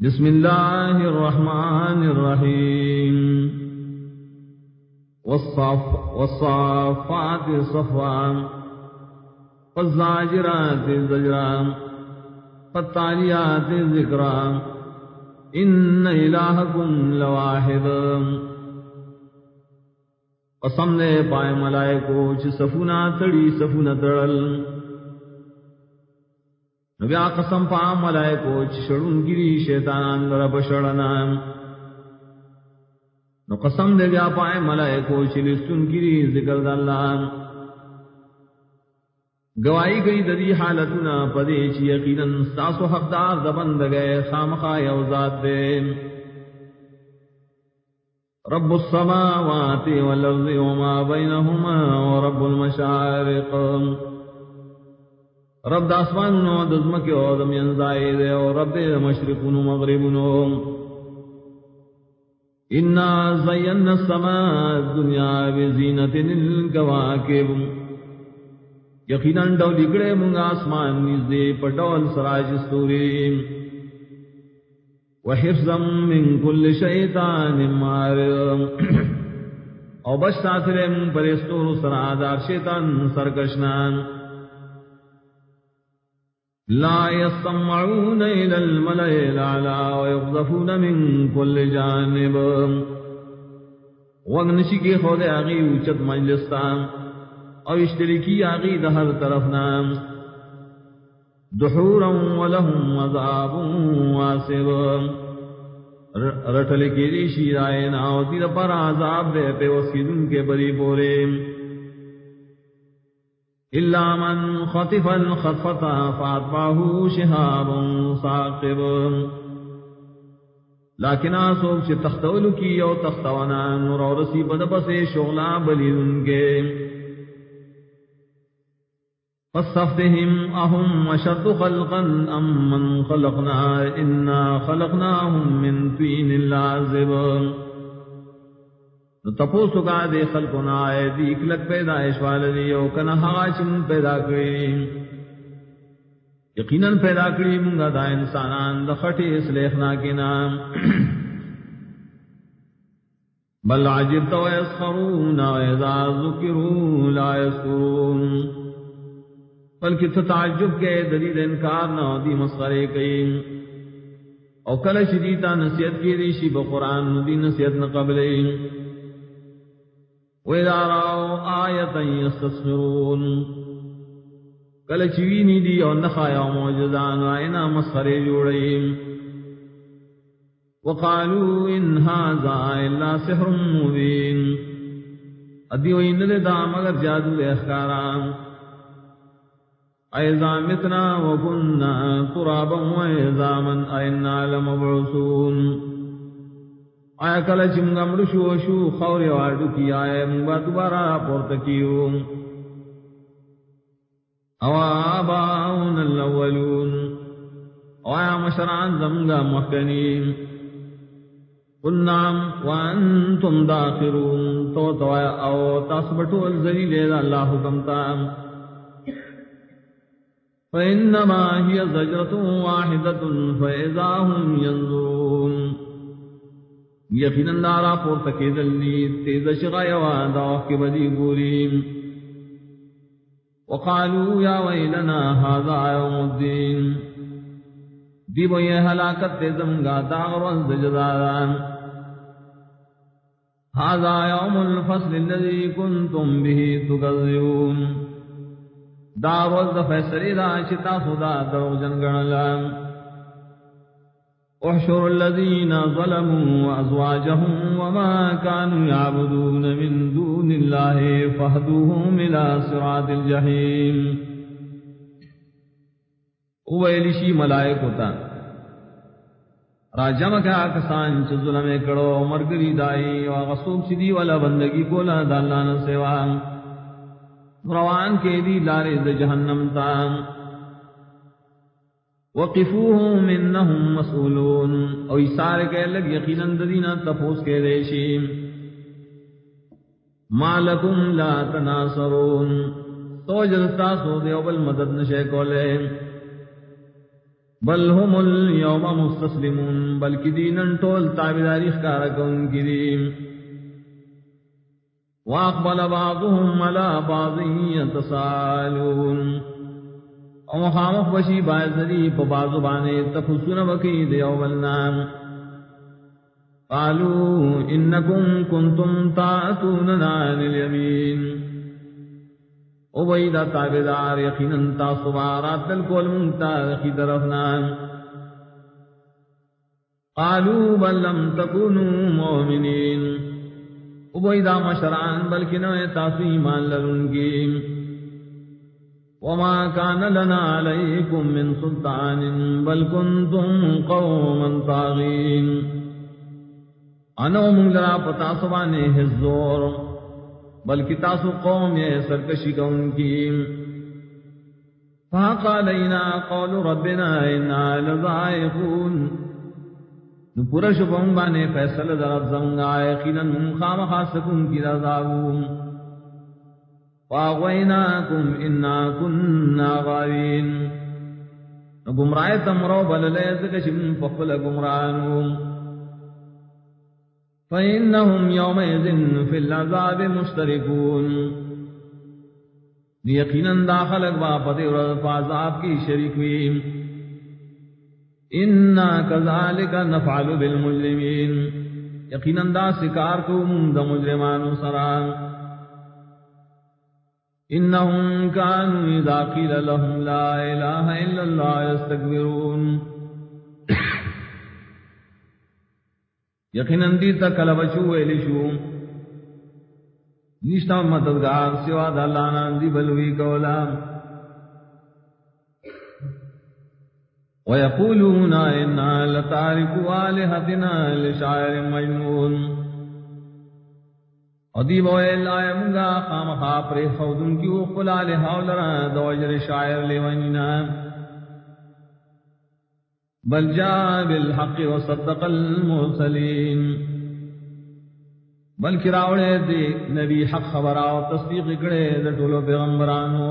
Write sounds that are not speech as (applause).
بسم الله الرحمن الرحيم والصف والصافات صفا والزاجرات زجرا فالتاليات ذكرا إن إلهكم لواحد قسم نے پائے ملائکو چھ سفونا تڑی سفونا تڑل نبیا قسم پا ملائکو چھ شڑون گری شیطانان لرا بشڑنا۔ نو قسم دے بیا پائے ملائکو چھ لستون گری ذکر داللہ گوائی گئی ددی حالتنا پدے چی یقینا ستاسو حقدار دبند گئے خامخا یوزاد دے۔ رب السماوات والارض وما بينهما ورب المشارق۔ رب دا اسمان نو دزمک او دم ینزائی دے او رب مشرق نو مغرب نو انا زینا السماء الدنیا بزینت للکواکب یقینا ڈو لگڑے منگا آسمان نزدے پٹول سراج ستوریم وحفظا من كل شيطان مارد (coughs) او بچ ساترے من پرستور سرادار شیطان سرکشنان. لا يستمعون إلى الملئ الأعلى ويقذفون من كل جانب. وغنشی کے خود آغی اوچت مجلستان او اشترکی آغی دہر طرفنام دحورا ولهم عذاب واسب. رٹل کی ریشی رائے ناو تیر پر عذاب دے پہ وسیدن کے بری پورے. الا من خطفا خطفتا فاتباہو شہاب ساقب لیکن آسوک چھ تختولو کی او تختوانا نور اور رسی بدبسے شغلا بلیدن کے فاستفتهم أهم أشد خلقا أم من خلقنا إنا خلقناهم من طين لازب. تپوسو کا دے خلقنا آئے دی اکلک پیدائش والدی او پیدا کری. یقیناً پیدا کری منگا دا انسانان دا خٹی اسلیخنا کی نام بل عجبت ويسخرون وإذا ذكروا لا يذكرون بلکہ تو تعجب کے دلیل انکار نہ دی مسخرے کئی. او کل شدیتا نصیحت کی ریشی بقرآن دی نصیحت نہ قبل وَإِذَا رَأَوْا آيَةً يَسْتَسْخِرُونَ کل چوینی دی او نخایا موجزان آئینا مسخرے جوڑئی وقالوا ان هذا الا سحر مبين ادیو ان دا مگر جادو اخکارام ایزا متنا وکننا ترابا ویزاما اینا لمبعثون. آیا کل چمگا مرشو شو خوری واردو کی آیا مبا دوبارا پورتکیو او آباؤن الاولون۔ او آیا مشران زمگا مخنین قل نعم وانتم داخرون۔ تو تو آیا او تصبتو الزلیل اللہ حکمتا فإنما هي زجرة واحدة فإذا هم ينظرون۔ يقينا دارا پورتك ذلني تيز شغايا وادا وكي بدي بوريم وقالوا يا ويلنا هذا يوم الدين دیو یہ ہلاکت تیزم گا داغر وزجداران هذا يوم الفصل الذي كنتم به تكذبون دا روز دا فیصلی دا چتا خدا دو جنگن احشر الذين ظلموا وازواجهم وما كانوا يعبدون من دون الله فهدوهم الى صراط الجحيم اویلشی ملائکو تا راجم کا کسان چ ظلم کڑو مرگری دائی و غصوب سیدی والا بندگی کولا دالان سیوان روان کے دی لارے د جہنم تا۔ وقفوهم انهم مسئولون او اشار کے لگ یقینا دینا تپوس کے دیشی۔ مالکم لا تناصرون۔ تو جلتا سو دیو بل مدد نشے کولے۔ بل هم اليوم مستسلمون، بلکہ دینن ٹول تابداری اخکار کون کی دیم واقبل بعضهم على بعض يتسالون او خامخ بشی بازدی پا بازو بانے تفسون بکی دیو بلنام قالوا انکم کنتم تاتوننا عن الیمین او وی تابدار یقیناً تاسو بارات دل کول منتا رخی طرفنا. قالوا بل لم تکونوا مومنین. او وی دا مشران بلکہ نوے تاسو ایمان لرنگی وما كان لنا عليكم من سلطان بل كنتم قوما طاغين. انو من لرا پتا سوانے الزور بلکہ تاسو قوم یہ سرکشی کا ان کی۔ فاقا لینا قول ربنا انا لذائقون۔ نو پورا شبہم بانے فیصل در زمگا یقینا من خام خاصکم کی رضاؤں فاغویناکم انا کننا غاوین گمراہ تمرو بللے زکشم فقل گمرانوں فإنهم يومئذ في العذاب مشتركون. یقینا داخل اقبا پتے اور فعذاب کی شریک ہوئی انا كذلك نفعل بالمجرمين یقینا دا سکار کو من دا مجرمان سران. انهم كانوا اذا قيل لهم لا اله الا الله يستكبرون یقیناً دی تک کلبچو ویلی شو نشتا مددگار سوا دا اللہ ناندی بلوی کولا۔ ويقولون إنا لتاركوا آلهتنا لشاعر مجنون۔ ادیب ویل آئے منگا خام خاپ ری خودن کیو قلال حولرا دوجر شاعر لیونینا بل جا بالحق وصدق المرسلین. بلکہ راوڑے دے نبی حق خبر آو تصدیق کرے دے ٹولو پیغمبرانو.